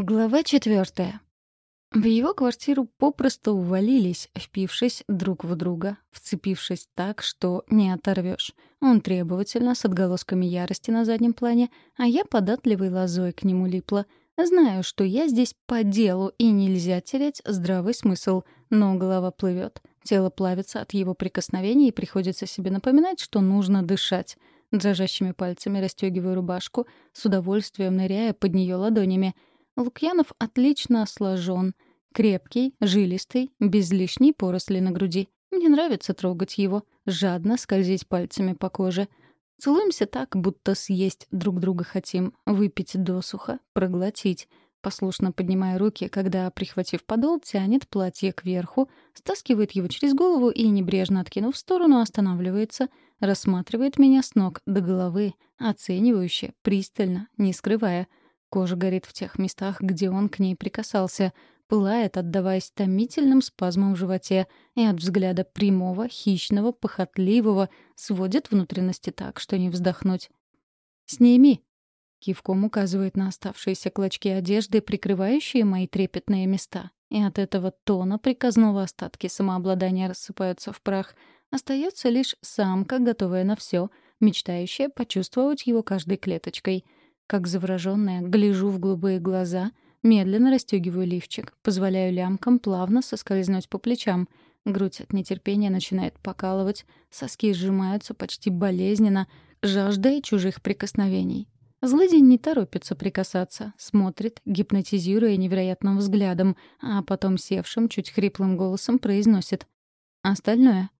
Глава четвертая. В его квартиру попросту увалились, впившись друг в друга, вцепившись так, что не оторвешь. Он требовательно, с отголосками ярости на заднем плане, а я податливой лозой к нему липла. Знаю, что я здесь по делу, и нельзя терять здравый смысл, но голова плывет, тело плавится от его прикосновений, и приходится себе напоминать, что нужно дышать. Дрожащими пальцами расстегиваю рубашку, с удовольствием ныряя под нее ладонями — Лукьянов отлично сложен. Крепкий, жилистый, без лишней поросли на груди. Мне нравится трогать его, жадно скользить пальцами по коже. Целуемся так, будто съесть друг друга хотим, выпить досуха, проглотить. Послушно поднимая руки, когда, прихватив подол, тянет платье кверху, стаскивает его через голову и, небрежно откинув в сторону, останавливается, рассматривает меня с ног до головы, оценивающе, пристально, не скрывая — Кожа горит в тех местах, где он к ней прикасался, пылает, отдаваясь томительным спазмам в животе, и от взгляда прямого, хищного, похотливого сводит внутренности так, что не вздохнуть. «Сними!» — кивком указывает на оставшиеся клочки одежды, прикрывающие мои трепетные места. И от этого тона приказного остатки самообладания рассыпаются в прах. Остается лишь самка, готовая на все, мечтающая почувствовать его каждой клеточкой — как заворожённая, гляжу в голубые глаза, медленно расстёгиваю лифчик, позволяю лямкам плавно соскользнуть по плечам. Грудь от нетерпения начинает покалывать, соски сжимаются почти болезненно, жаждая чужих прикосновений. Злыдень не торопится прикасаться, смотрит, гипнотизируя невероятным взглядом, а потом севшим, чуть хриплым голосом произносит. «Остальное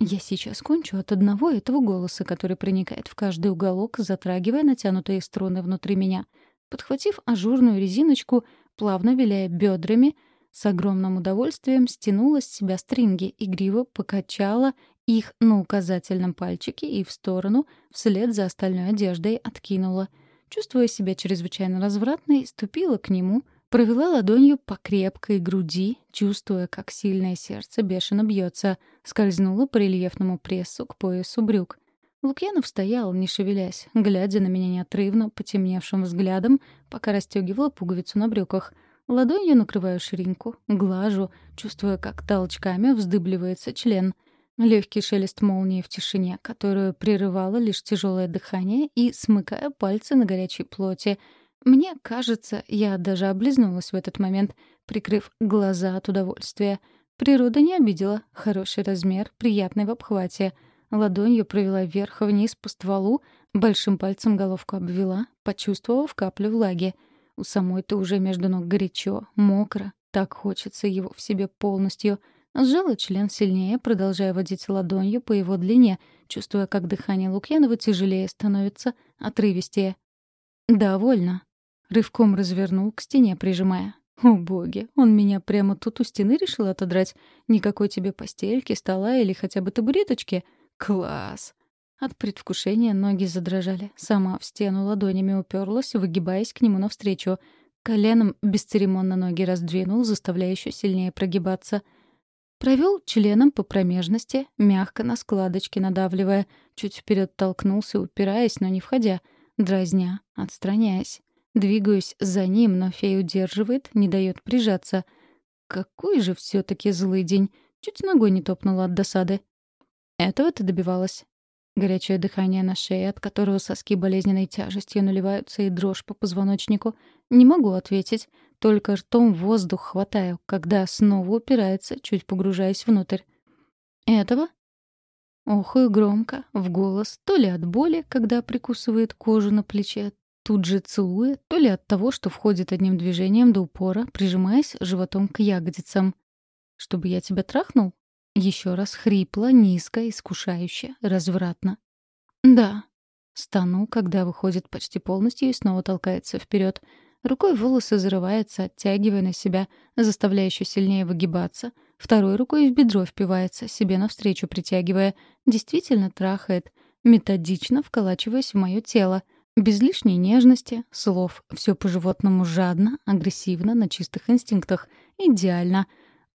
я сейчас кончу от одного этого голоса, который проникает в каждый уголок, затрагивая натянутые струны внутри меня. Подхватив ажурную резиночку, плавно виляя бедрами, с огромным удовольствием стянула с себя стринги, игриво покачала их на указательном пальчике и в сторону, вслед за остальной одеждой, откинула. Чувствуя себя чрезвычайно развратной, ступила к нему — Провела ладонью по крепкой груди, чувствуя, как сильное сердце бешено бьется, скользнула по рельефному прессу к поясу брюк. Лукьянов стоял, не шевелясь, глядя на меня неотрывно, потемневшим взглядом, пока расстегивала пуговицу на брюках. Ладонью накрываю ширинку, глажу, чувствуя, как толчками вздыбливается член. Легкий шелест молнии в тишине, которую прерывало лишь тяжелое дыхание, и смыкая пальцы на горячей плоти — мне кажется, я даже облизнулась в этот момент, прикрыв глаза от удовольствия. Природа не обидела. Хороший размер, приятный в обхвате. Ладонью провела вверх-вниз по стволу, большим пальцем головку обвела, почувствовав каплю влаги. У самой-то уже между ног горячо, мокро. Так хочется его в себе полностью. Сжала член сильнее, продолжая водить ладонью по его длине, чувствуя, как дыхание Лукьянова тяжелее становится, отрывистее. «Довольно», Рывком развернул, к стене прижимая. О, боги, он меня прямо тут у стены решил отодрать. Никакой тебе постельки, стола или хотя бы табуреточки. Класс! От предвкушения ноги задрожали. Сама в стену ладонями уперлась, выгибаясь к нему навстречу. Коленом бесцеремонно ноги раздвинул, заставляя еще сильнее прогибаться. Провел членом по промежности, мягко на складочке надавливая, чуть вперед толкнулся, упираясь, но не входя, дразня, отстраняясь. Двигаюсь за ним, но фея удерживает, не дает прижаться. Какой же все таки злый день. Чуть ногой не топнула от досады. Этого ты добивалась. Горячее дыхание на шее, от которого соски болезненной тяжестью наливаются и дрожь по позвоночнику. Не могу ответить, только ртом воздух хватаю, когда снова упирается, чуть погружаясь внутрь. Этого? Охую громко, в голос, то ли от боли, когда прикусывает кожу на плече, тут же целуя, то ли от того, что входит одним движением до упора, прижимаясь животом к ягодицам. «Чтобы я тебя трахнул?» Еще раз хрипло, низко, искушающе, развратно. «Да». Стану, когда выходит почти полностью и снова толкается вперед. Рукой волосы зарывается, оттягивая на себя, заставляя еще сильнее выгибаться. Второй рукой в бедро впивается, себе навстречу притягивая. Действительно трахает, методично вколачиваясь в мое тело — без лишней нежности, слов, все по-животному жадно, агрессивно, на чистых инстинктах. Идеально.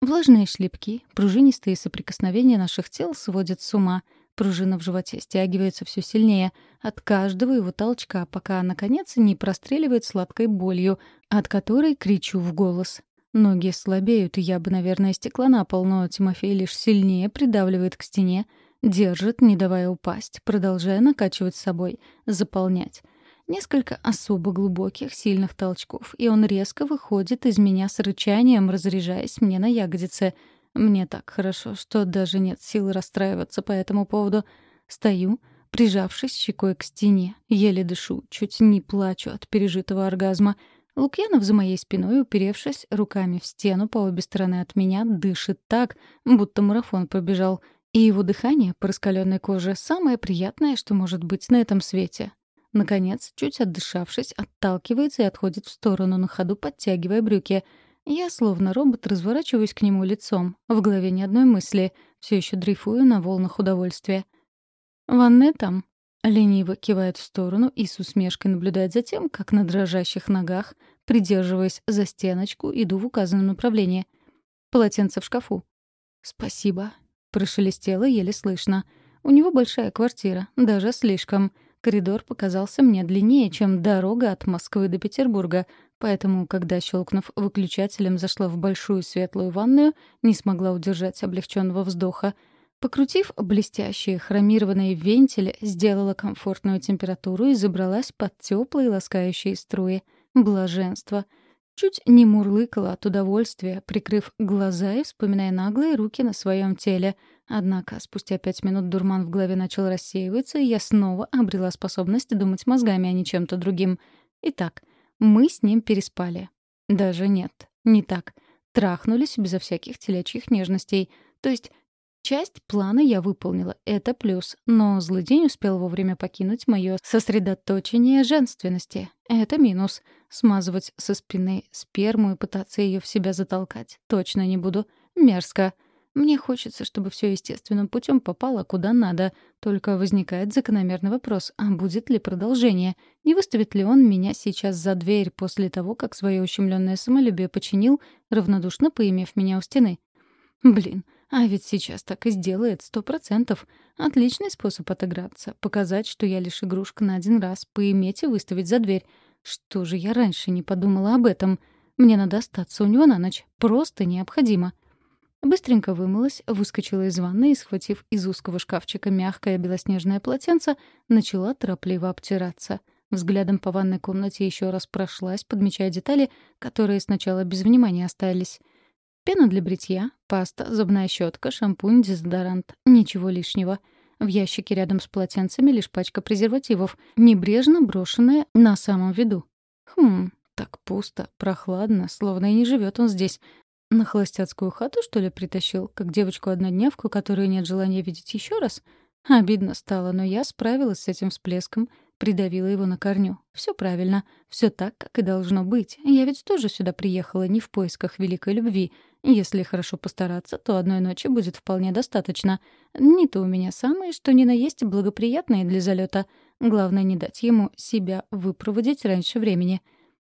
Влажные шлепки, пружинистые соприкосновения наших тел сводят с ума. Пружина в животе стягивается все сильнее от каждого его толчка, пока, наконец, не простреливает сладкой болью, от которой кричу в голос. Ноги слабеют, и я бы, наверное, стекла на пол, но Тимофей лишь сильнее придавливает к стене, держит, не давая упасть, продолжая накачивать собой, заполнять. Несколько особо глубоких, сильных толчков, и он резко выходит из меня с рычанием, разряжаясь мне на ягодице — мне так хорошо, что даже нет сил расстраиваться по этому поводу. Стою, прижавшись щекой к стене, еле дышу, чуть не плачу от пережитого оргазма. Лукьянов за моей спиной, уперевшись руками в стену по обе стороны от меня, дышит так, будто марафон пробежал. И его дыхание по раскаленной коже — самое приятное, что может быть на этом свете. Наконец, чуть отдышавшись, отталкивается и отходит в сторону, на ходу подтягивая брюки — я, словно робот, разворачиваюсь к нему лицом. В голове ни одной мысли. Все еще дрейфую на волнах удовольствия. «Ванная там?» Лениво кивает в сторону и с усмешкой наблюдает за тем, как на дрожащих ногах, придерживаясь за стеночку, иду в указанном направлении. Полотенце в шкафу. «Спасибо», — прошелестело еле слышно. «У него большая квартира, даже слишком. Коридор показался мне длиннее, чем дорога от Москвы до Петербурга, Поэтому, когда, щелкнув выключателем, зашла в большую светлую ванную, не смогла удержать облегченного вздоха. Покрутив блестящие хромированные вентили, сделала комфортную температуру и забралась под теплые ласкающие струи. Блаженство. Чуть не мурлыкала от удовольствия, прикрыв глаза и вспоминая наглые руки на своем теле. Однако спустя пять минут дурман в голове начал рассеиваться, и я снова обрела способность думать мозгами, а не чем-то другим. Итак, — мы с ним переспали. Даже нет, не так. Трахнулись безо всяких телячьих нежностей. То есть часть плана я выполнила, это плюс. Но злый день успел вовремя покинуть мое сосредоточение женственности. Это минус. Смазывать со спины сперму и пытаться ее в себя затолкать точно не буду. Мерзко. Мне хочется, чтобы все естественным путем попало куда надо. Только возникает закономерный вопрос, а будет ли продолжение? Не выставит ли он меня сейчас за дверь после того, как свое ущемленное самолюбие починил, равнодушно поимев меня у стены? Блин, а ведь сейчас так и сделает, сто процентов. Отличный способ отыграться. Показать, что я лишь игрушка на один раз, поиметь и выставить за дверь. Что же я раньше не подумала об этом? Мне надо остаться у него на ночь. Просто необходимо. Быстренько вымылась, выскочила из ванны и, схватив из узкого шкафчика мягкое белоснежное полотенце, начала торопливо обтираться. Взглядом по ванной комнате еще раз прошлась, подмечая детали, которые сначала без внимания остались. Пена для бритья, паста, зубная щетка, шампунь, дезодорант. Ничего лишнего. В ящике рядом с полотенцами лишь пачка презервативов, небрежно брошенная на самом виду. Хм, так пусто, прохладно, словно и не живет он здесь, на холостяцкую хату, что ли, притащил, как девочку-однодневку, которую нет желания видеть еще раз? Обидно стало, но я справилась с этим всплеском, придавила его на корню. Все правильно, все так, как и должно быть. Я ведь тоже сюда приехала не в поисках великой любви. Если хорошо постараться, то одной ночи будет вполне достаточно. Не-то у меня самые, что ни на есть благоприятные для залета. Главное, не дать ему себя выпроводить раньше времени.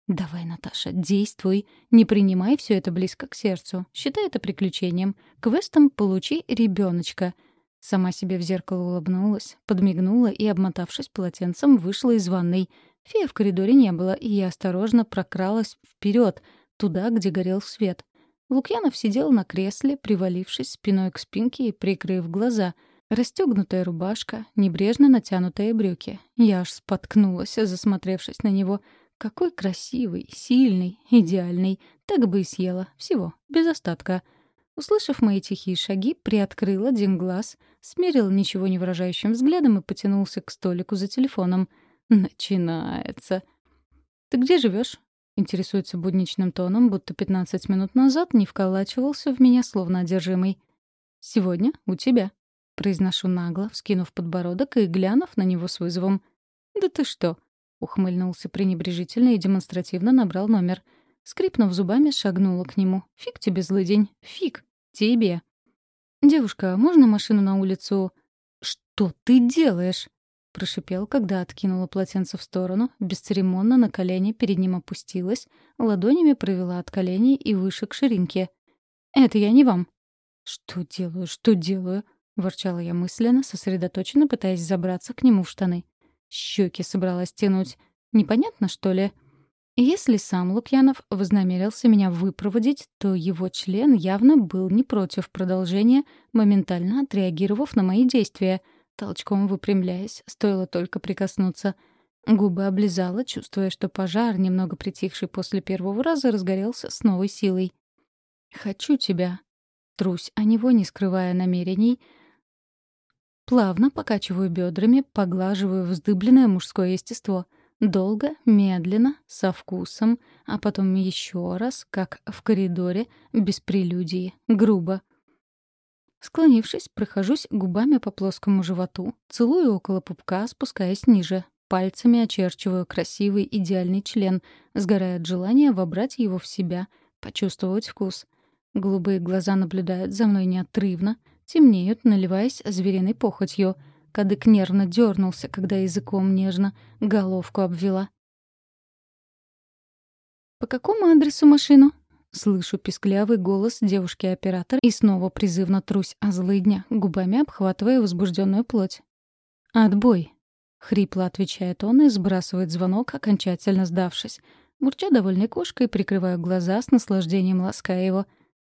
«Давай, Наташа, действуй. Не принимай все это близко к сердцу. Считай это приключением. Квестом получи ребеночка. Сама себе в зеркало улыбнулась, подмигнула и, обмотавшись полотенцем, вышла из ванной. Фея в коридоре не было, и я осторожно прокралась вперед, туда, где горел свет. Лукьянов сидел на кресле, привалившись спиной к спинке и прикрыв глаза. Расстегнутая рубашка, небрежно натянутые брюки. Я аж споткнулась, засмотревшись на него — какой красивый, сильный, идеальный. Так бы и съела. Всего, без остатка. Услышав мои тихие шаги, приоткрыл один глаз, смерил ничего не выражающим взглядом и потянулся к столику за телефоном. Начинается. «Ты где живешь? Интересуется будничным тоном, будто 15 минут назад не вколачивался в меня словно одержимый. «Сегодня у тебя», — произношу нагло, вскинув подбородок и глянув на него с вызовом. «Да ты что?» Ухмыльнулся пренебрежительно и демонстративно набрал номер. Скрипнув зубами, шагнула к нему. «Фиг тебе, злый день. Фиг. Тебе». «Девушка, можно машину на улицу?» «Что ты делаешь?» Прошипел, когда откинула полотенце в сторону, бесцеремонно на колени перед ним опустилась, ладонями провела от коленей и выше к ширинке. «Это я не вам». «Что делаю, что делаю?» ворчала я мысленно, сосредоточенно пытаясь забраться к нему в штаны. Щеки собралась тянуть. Непонятно, что ли? Если сам Лукьянов вознамерился меня выпроводить, то его член явно был не против продолжения, моментально отреагировав на мои действия, толчком выпрямляясь, стоило только прикоснуться. Губы облизала, чувствуя, что пожар, немного притихший после первого раза, разгорелся с новой силой. «Хочу тебя». Трусь о него, не скрывая намерений, Плавно покачиваю бедрами, поглаживаю вздыбленное мужское естество. Долго, медленно, со вкусом, а потом еще раз, как в коридоре, без прелюдии, грубо. Склонившись, прохожусь губами по плоскому животу, целую около пупка, спускаясь ниже. Пальцами очерчиваю красивый идеальный член, сгорая от желания вобрать его в себя, почувствовать вкус. Голубые глаза наблюдают за мной неотрывно, темнеют, наливаясь звериной похотью. Кадык нервно дернулся, когда языком нежно головку обвела. «По какому адресу машину?» Слышу писклявый голос девушки-оператор и снова призывно трусь о злыдня, губами обхватывая возбужденную плоть. «Отбой!» — хрипло отвечает он и сбрасывает звонок, окончательно сдавшись. Мурча довольной кошкой, прикрывая глаза с наслаждением лаская его.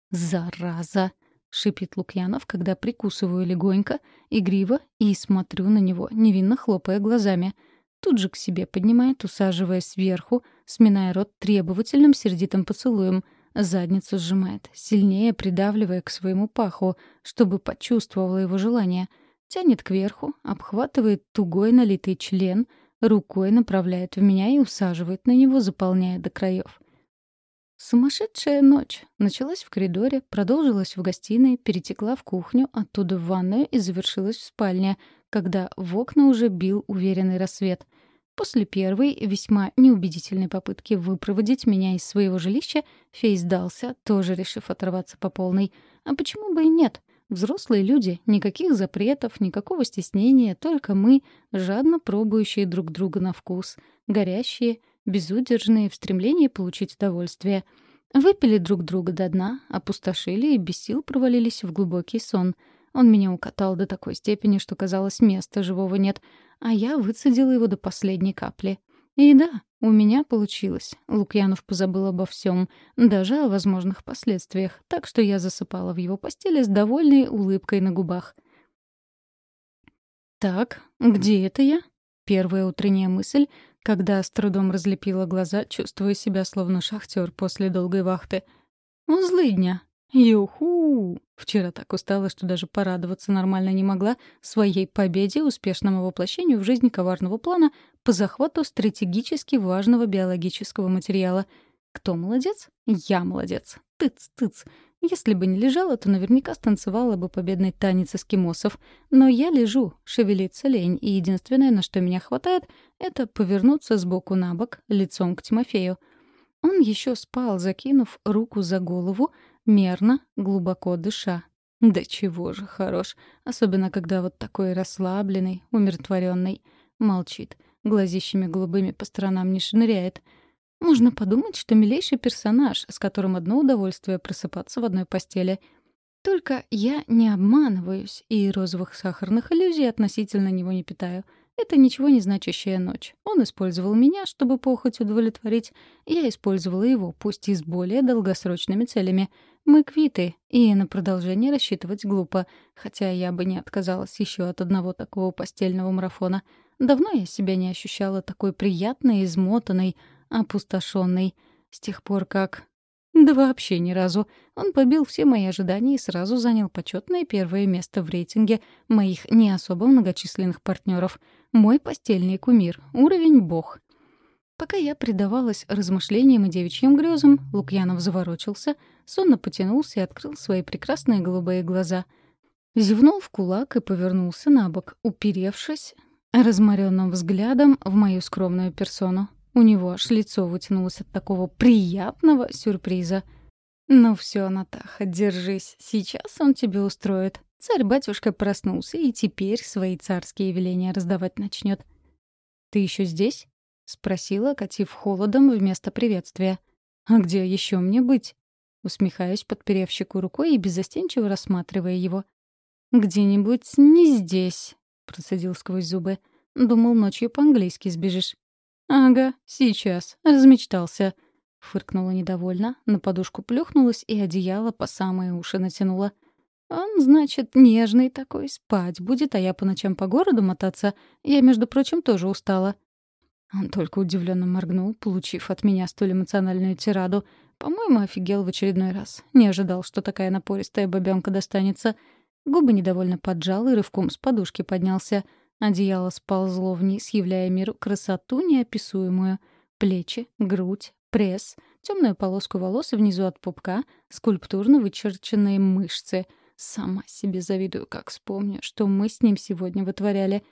«Зараза!» — шипит Лукьянов, когда прикусываю легонько, игриво и смотрю на него, невинно хлопая глазами. Тут же к себе поднимает, усаживая сверху, сминая рот требовательным сердитым поцелуем. Задницу сжимает, сильнее придавливая к своему паху, чтобы почувствовала его желание. Тянет кверху, обхватывает тугой налитый член, рукой направляет в меня и усаживает на него, заполняя до краев. Сумасшедшая ночь. Началась в коридоре, продолжилась в гостиной, перетекла в кухню, оттуда в ванную и завершилась в спальне, когда в окна уже бил уверенный рассвет. После первой, весьма неубедительной попытки выпроводить меня из своего жилища, Фей сдался, тоже решив оторваться по полной. А почему бы и нет? Взрослые люди, никаких запретов, никакого стеснения, только мы, жадно пробующие друг друга на вкус, горящие — безудержные в стремлении получить удовольствие. Выпили друг друга до дна, опустошили и без сил провалились в глубокий сон. Он меня укатал до такой степени, что казалось, места живого нет, а я выцедила его до последней капли. И да, у меня получилось. Лукьянов позабыл обо всем, даже о возможных последствиях, так что я засыпала в его постели с довольной улыбкой на губах. «Так, где это я?» Первая утренняя мысль, когда с трудом разлепила глаза, чувствуя себя словно шахтер после долгой вахты. «Ну, злыдня! Юху!» Вчера так устала, что даже порадоваться нормально не могла своей победе, успешному воплощению в жизни коварного плана по захвату стратегически важного биологического материала. Кто молодец? Я молодец. Тыц-тыц. Если бы не лежала, то наверняка станцевала бы победный танец эскимосов. Но я лежу, шевелиться лень, и единственное, на что меня хватает, это повернуться сбоку на бок, лицом к Тимофею. Он еще спал, закинув руку за голову, мерно, глубоко дыша. Да чего же хорош, особенно когда вот такой расслабленный, умиротворенный, молчит, глазищами голубыми по сторонам не шныряет — можно подумать, что милейший персонаж, с которым одно удовольствие просыпаться в одной постели. Только я не обманываюсь и розовых сахарных иллюзий относительно него не питаю. Это ничего не значащая ночь. Он использовал меня, чтобы похоть удовлетворить. Я использовала его, пусть и с более долгосрочными целями. Мы квиты, и на продолжение рассчитывать глупо, хотя я бы не отказалась еще от одного такого постельного марафона. Давно я себя не ощущала такой приятной, измотанной, опустошенный. С тех пор как... Да вообще ни разу. Он побил все мои ожидания и сразу занял почетное первое место в рейтинге моих не особо многочисленных партнеров. Мой постельный кумир. Уровень бог. Пока я предавалась размышлениям и девичьим грезам, Лукьянов заворочился, сонно потянулся и открыл свои прекрасные голубые глаза. Зевнул в кулак и повернулся на бок, уперевшись разморенным взглядом в мою скромную персону. У него аж лицо вытянулось от такого приятного сюрприза. «Ну все, Натаха, держись. Сейчас он тебе устроит. Царь-батюшка проснулся и теперь свои царские веления раздавать начнет. «Ты еще здесь?» — спросила, катив холодом вместо приветствия. «А где еще мне быть?» Усмехаюсь, подперев щеку рукой и беззастенчиво рассматривая его. «Где-нибудь не здесь», — процедил сквозь зубы. «Думал, ночью по-английски сбежишь». «Ага, сейчас. Размечтался». Фыркнула недовольно, на подушку плюхнулась и одеяло по самые уши натянула. «Он, значит, нежный такой, спать будет, а я по ночам по городу мотаться. Я, между прочим, тоже устала». Он только удивленно моргнул, получив от меня столь эмоциональную тираду. По-моему, офигел в очередной раз. Не ожидал, что такая напористая бабёнка достанется. Губы недовольно поджал и рывком с подушки поднялся. Одеяло сползло вниз, являя миру красоту неописуемую. Плечи, грудь, пресс, темную полоску волос внизу от пупка, скульптурно вычерченные мышцы. Сама себе завидую, как вспомню, что мы с ним сегодня вытворяли.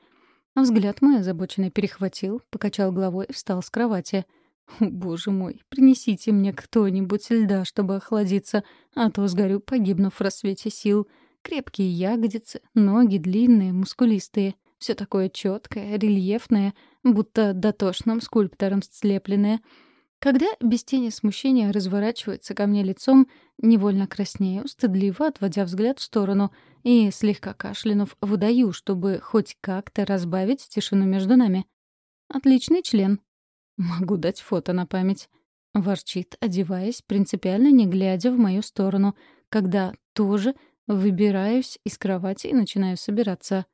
Взгляд мой озабоченно перехватил, покачал головой и встал с кровати — «Боже мой, принесите мне кто-нибудь льда, чтобы охладиться, а то сгорю, погибнув в рассвете сил. Крепкие ягодицы, ноги длинные, мускулистые, все такое четкое, рельефное, будто дотошным скульптором слепленное. Когда без тени смущения разворачивается ко мне лицом, невольно краснею, стыдливо отводя взгляд в сторону и, слегка кашлянув, выдаю, чтобы хоть как-то разбавить тишину между нами. Отличный член, «Могу дать фото на память». Ворчит, одеваясь, принципиально не глядя в мою сторону, когда тоже выбираюсь из кровати и начинаю собираться.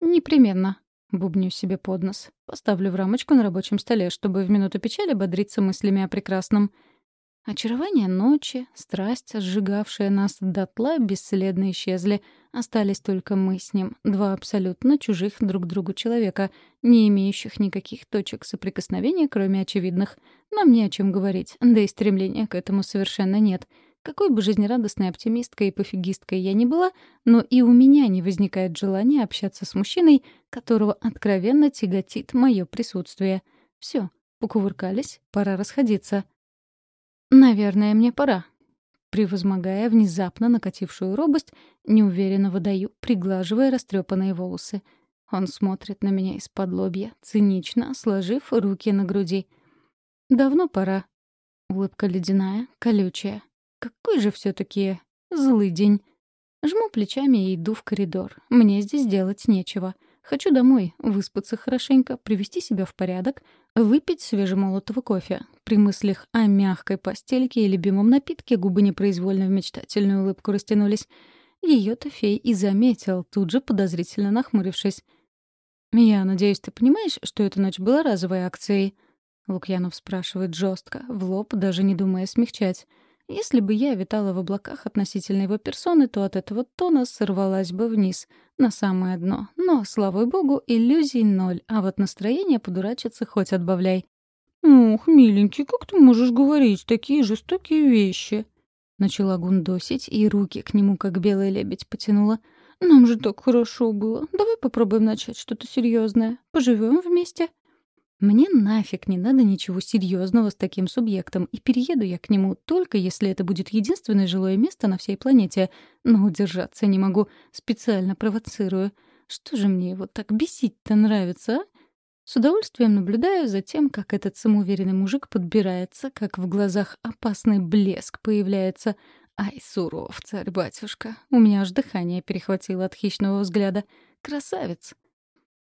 «Непременно», — бубню себе под нос. Поставлю в рамочку на рабочем столе, чтобы в минуту печали бодриться мыслями о прекрасном. Очарование ночи, страсть, сжигавшая нас дотла, бесследно исчезли. Остались только мы с ним, два абсолютно чужих друг другу человека, не имеющих никаких точек соприкосновения, кроме очевидных. Нам не о чем говорить, да и стремления к этому совершенно нет. Какой бы жизнерадостной оптимисткой и пофигисткой я ни была, но и у меня не возникает желания общаться с мужчиной, которого откровенно тяготит мое присутствие. Все, покувыркались, пора расходиться. «Наверное, мне пора». Превозмогая внезапно накатившую робость, неуверенно выдаю, приглаживая растрепанные волосы. Он смотрит на меня из-под лобья, цинично, сложив руки на груди. «Давно пора». Улыбка ледяная, колючая. Какой же все таки злый день. Жму плечами и иду в коридор. Мне здесь делать нечего. Хочу домой, выспаться хорошенько, привести себя в порядок, выпить свежемолотого кофе. При мыслях о мягкой постельке и любимом напитке губы непроизвольно в мечтательную улыбку растянулись. Ее-то фей и заметил, тут же подозрительно нахмурившись. «Я надеюсь, ты понимаешь, что эта ночь была разовой акцией?» Лукьянов спрашивает жестко, в лоб, даже не думая смягчать. Если бы я витала в облаках относительно его персоны, то от этого тона сорвалась бы вниз, на самое дно. Но, слава богу, иллюзий ноль, а вот настроение подурачиться хоть отбавляй. «Ох, миленький, как ты можешь говорить такие жестокие вещи?» Начала гундосить, и руки к нему, как белый лебедь, потянула. «Нам же так хорошо было. Давай попробуем начать что-то серьезное. Поживем вместе?» Мне нафиг не надо ничего серьезного с таким субъектом, и перееду я к нему только если это будет единственное жилое место на всей планете. Но удержаться не могу, специально провоцирую. Что же мне его так бесить-то нравится, а? С удовольствием наблюдаю за тем, как этот самоуверенный мужик подбирается, как в глазах опасный блеск появляется. Ай, суров, царь-батюшка, у меня аж дыхание перехватило от хищного взгляда. Красавец.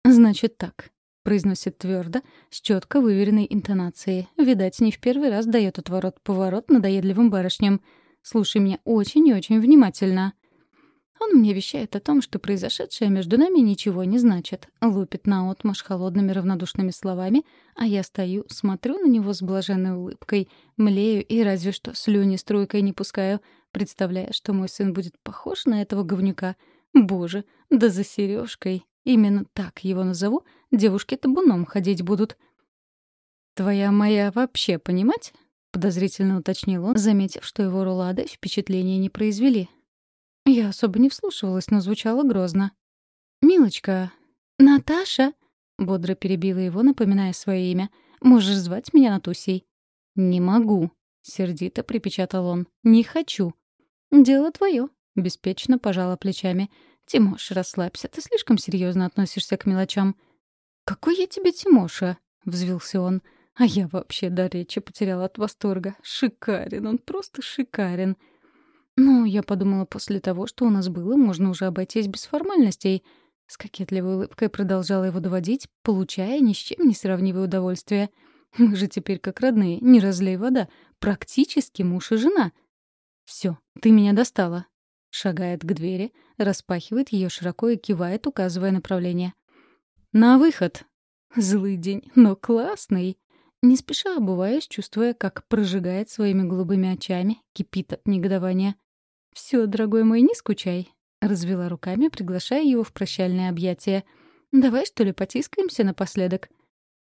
Значит так, произносит твердо, с четко выверенной интонацией. Видать, не в первый раз дает отворот-поворот надоедливым барышням. Слушай меня очень и очень внимательно. Он мне вещает о том, что произошедшее между нами ничего не значит. Лупит наотмашь холодными равнодушными словами, а я стою, смотрю на него с блаженной улыбкой, млею и разве что слюни струйкой не пускаю, представляя, что мой сын будет похож на этого говнюка. Боже, да за сережкой. Именно так его назову, девушки табуном ходить будут. «Твоя моя вообще понимать?» — подозрительно уточнил он, заметив, что его рулады впечатления не произвели. Я особо не вслушивалась, но звучало грозно. «Милочка, Наташа!» — бодро перебила его, напоминая свое имя. «Можешь звать меня Натусей?» «Не могу», — сердито припечатал он. «Не хочу». «Дело твое», — беспечно пожала плечами. «Тимош, расслабься, ты слишком серьезно относишься к мелочам». «Какой я тебе Тимоша?» — взвился он. А я вообще до речи потеряла от восторга. Шикарен, он просто шикарен. «Ну, я подумала, после того, что у нас было, можно уже обойтись без формальностей». С кокетливой улыбкой продолжала его доводить, получая ни с чем не сравнивое удовольствие. «Мы же теперь как родные, не разлей вода. Практически муж и жена». «Всё, ты меня достала». Шагает к двери, распахивает ее широко и кивает, указывая направление. «На выход!» Злый день, но классный. Не спеша обуваюсь, чувствуя, как прожигает своими голубыми очами, кипит от негодования. «Всё, дорогой мой, не скучай», — развела руками, приглашая его в прощальное объятие. «Давай, что ли, потискаемся напоследок?»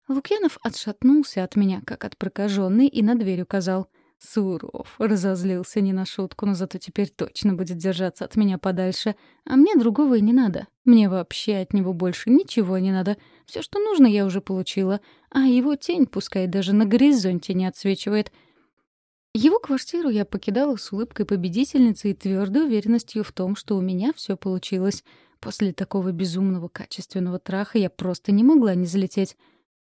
Лукьянов отшатнулся от меня, как от прокаженной, и на дверь указал. Суров, разозлился не на шутку, но зато теперь точно будет держаться от меня подальше. А мне другого и не надо. Мне вообще от него больше ничего не надо. Все, что нужно, я уже получила. А его тень, пускай даже на горизонте не отсвечивает. Его квартиру я покидала с улыбкой победительницы и твердой уверенностью в том, что у меня все получилось. После такого безумного качественного траха я просто не могла не залететь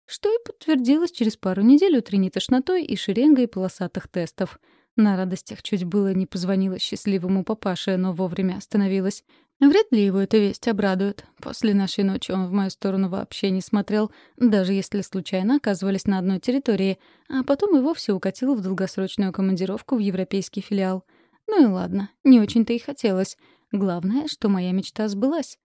что и подтвердилось через пару недель утренней тошнотой и шеренгой полосатых тестов. На радостях чуть было не позвонила счастливому папаше, но вовремя остановилась. Вряд ли его эта весть обрадует. После нашей ночи он в мою сторону вообще не смотрел, даже если случайно оказывались на одной территории, а потом и вовсе укатил в долгосрочную командировку в европейский филиал. Ну и ладно, не очень-то и хотелось. Главное, что моя мечта сбылась.